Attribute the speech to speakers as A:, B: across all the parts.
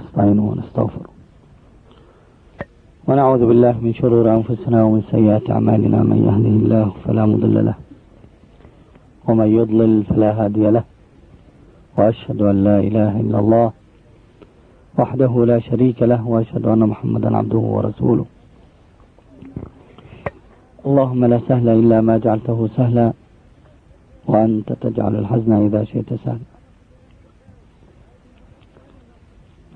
A: ونستعينه ونستغفره ونعوذ بالله من شرور أنفسنا ومن سيئات أعمالنا. من يهده الله فلا مضل له ومن يضلل فلا هادي له. وأشهد أن لا إله إلا الله وحده لا شريك له وأشهد أن محمدا عبده ورسوله. اللهم لا سهل إلا ما جعلته سهلا وأنت تجعل الحزن إذا شئت سهلا.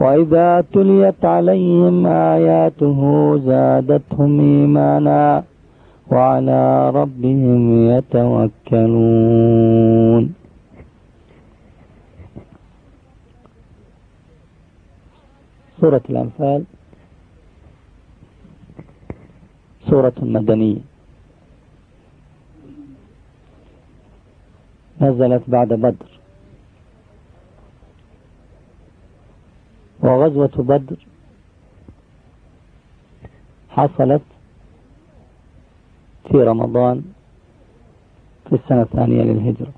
A: وإذا تليت عليهم آياته زادتهم إيمانا وعلى ربهم يتوكلون سورة الأنفال سورة مدنية. نزلت بعد بدر. وغزوة بدر حصلت في رمضان في السنة الثانية للهجرة.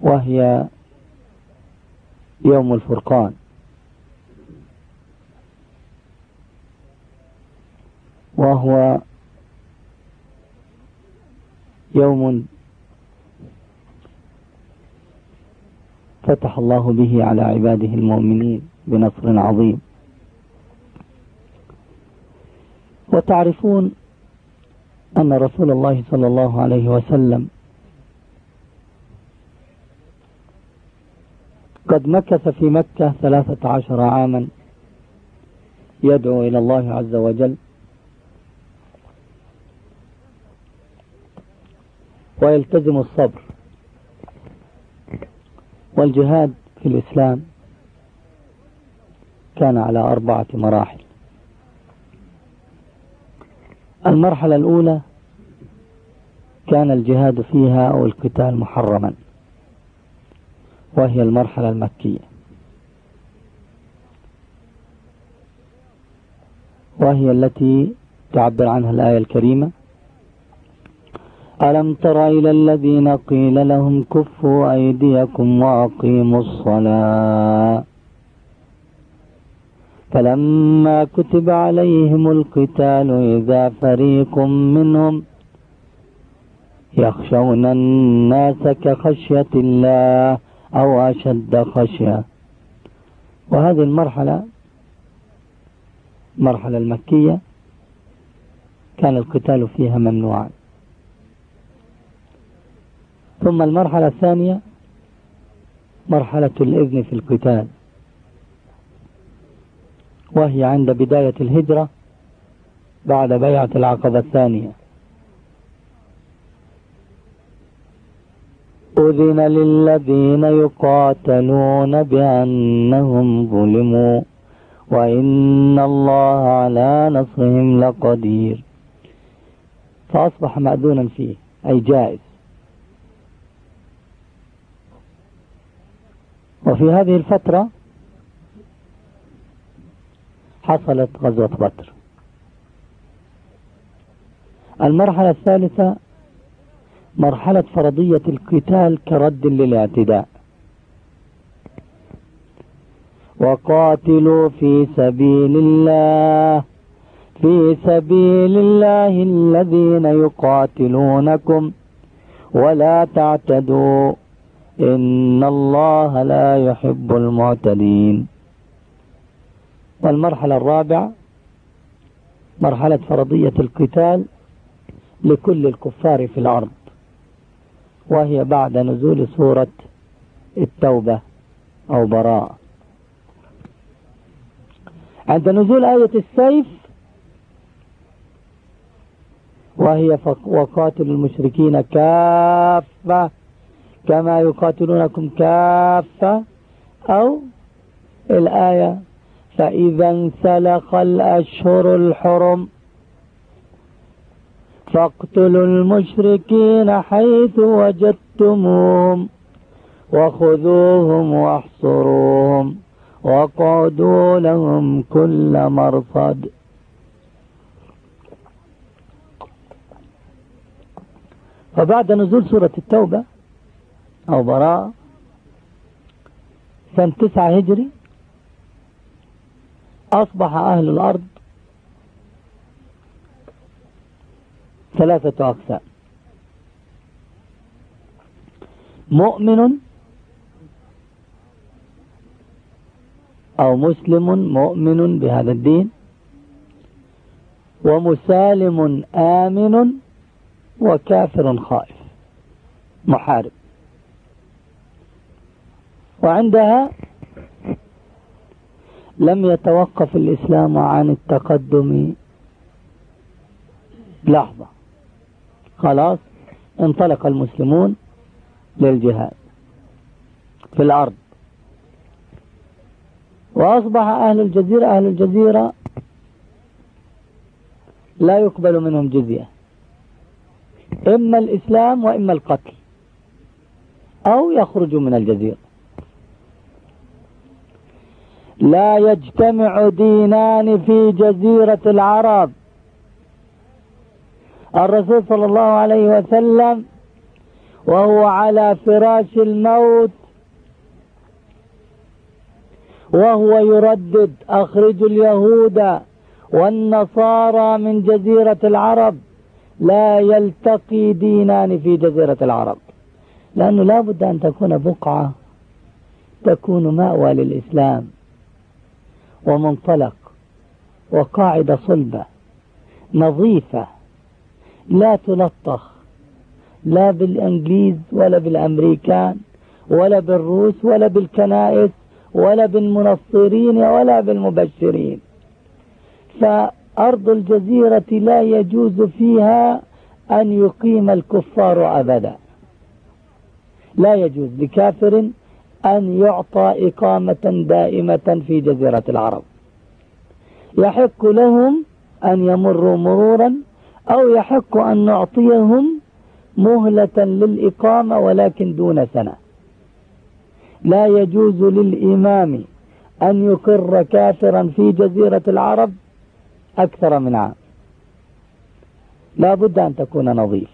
A: وهي يوم الفرقان. وهو يوم فتح الله به على عباده المؤمنين بنصر عظيم. وتعرفون أن رسول الله صلى الله عليه وسلم قد مكث في مكة ثلاثة عشر عاما يدعو إلى الله عز وجل. ويلتزم الصبر. والجهاد في الإسلام كان على أربعة مراحل. المرحلة الأولى كان الجهاد فيها أو القتال محرما وهي المرحلة المكية. وهي التي تعبر عنها الآية الكريمة ألم تر إلى الذين قيل لهم كفوا أيديكم وأقيموا الصلاة فلما كتب عليهم القتال إذا فريق منهم يخشون الناس كخشية الله أو أشد خشية وهذه المرحلة المرحلة المكية كان القتال فيها ممنوعا ثم المرحلة الثانية مرحلة الإذن في القتال. وهي عند بداية الهجرة بعد بيعة العقبة الثانية. أذن للذين يقاتلون بأنهم ظلموا وإن الله على نصرهم لقدير. فأصبح مأذونا فيه أي جائز. وفي هذه الفترة حصلت غزوة بدر. المرحلة الثالثة مرحلة فرضية القتال كرد للاعتداء. وقاتلوا في سبيل الله في سبيل الله الذين يقاتلونكم. ولا تعتدوا. إن الله لا يحب المعتدين. والمرحلة الرابعة مرحلة فرضية القتال لكل الكفار في الأرض وهي بعد نزول سورة التوبة أو براءة. عند نزول آية السيف وهي وقاتل المشركين كافة كما يقاتلونكم كافة أو الآية فإذا انسلخ الأشهر الحرم. فاقتلوا المشركين حيث وجدتموهم وخذوهم واحصروهم وقعدوا لهم كل مرصد. فبعد نزول سورة التوبة أو براءة سنة تسعة هجري. أصبح أهل الأرض ثلاثة أقسام. مؤمن أو مسلم مؤمن بهذا الدين ومسالم آمن وكافر خائف محارب. وعندها لم يتوقف الإسلام عن التقدم. لحظة. خلاص. انطلق المسلمون للجهاد في الأرض. وأصبح أهل الجزيرة أهل الجزيرة لا يقبل منهم جزية. إما الإسلام وإما القتل. أو يخرجوا من الجزيرة. لا يجتمع دينان في جزيرة العرب. الرسول صلى الله عليه وسلم وهو على فراش الموت وهو يردد أخرجوا اليهود والنصارى من جزيرة العرب لا يلتقي دينان في جزيرة العرب. لأنه لا بد أن تكون بقعة تكون مأوى للإسلام. ومنطلق وقاعدة صلبة نظيفة لا تلطخ لا بالإنجليز ولا بالأمريكان ولا بالروس ولا بالكنائس ولا بالمنصرين ولا بالمبشرين. فأرض الجزيرة لا يجوز فيها أن يقيم الكفار أبدا. لا يجوز لكافر أن يعطى إقامة دائمة في جزيرة العرب. يحق لهم أن يمروا مرورا أو يحق أن نعطيهم مهلة للإقامة ولكن دون سنة لا يجوز للإمام أن يقر كافرا في جزيرة العرب أكثر من عام. لا بد أن تكون نظيف.